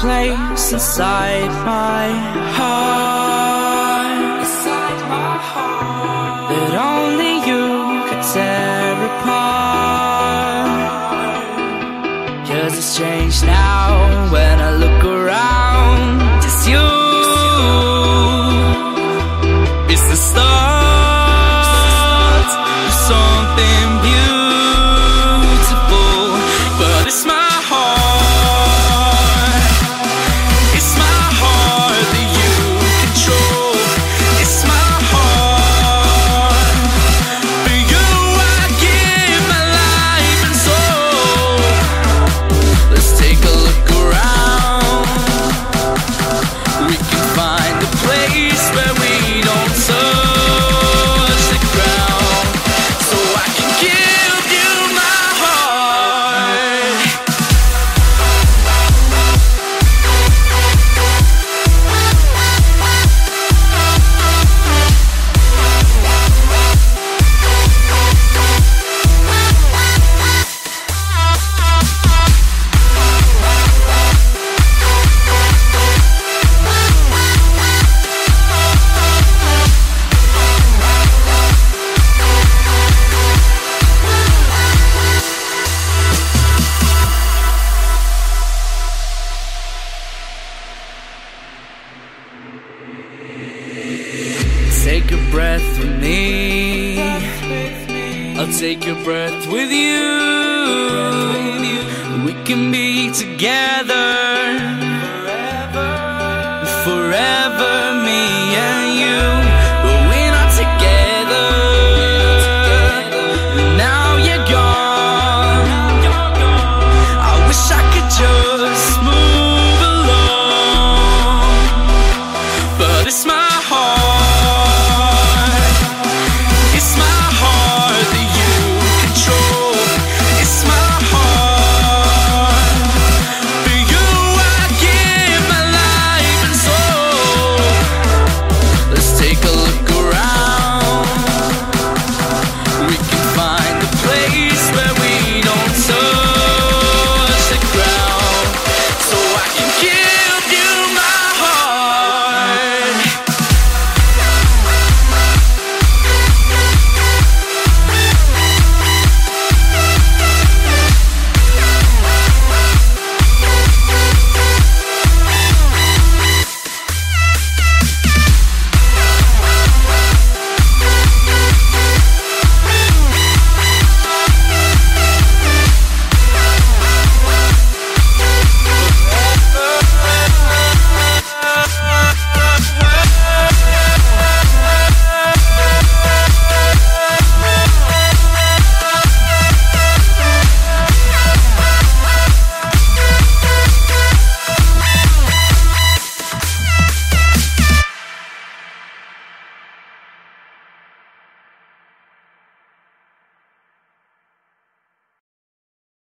place inside my heart that only you could tear apart. Cause it's changed now when I look Take a breath with me. I'll take a breath with you. We can be together forever.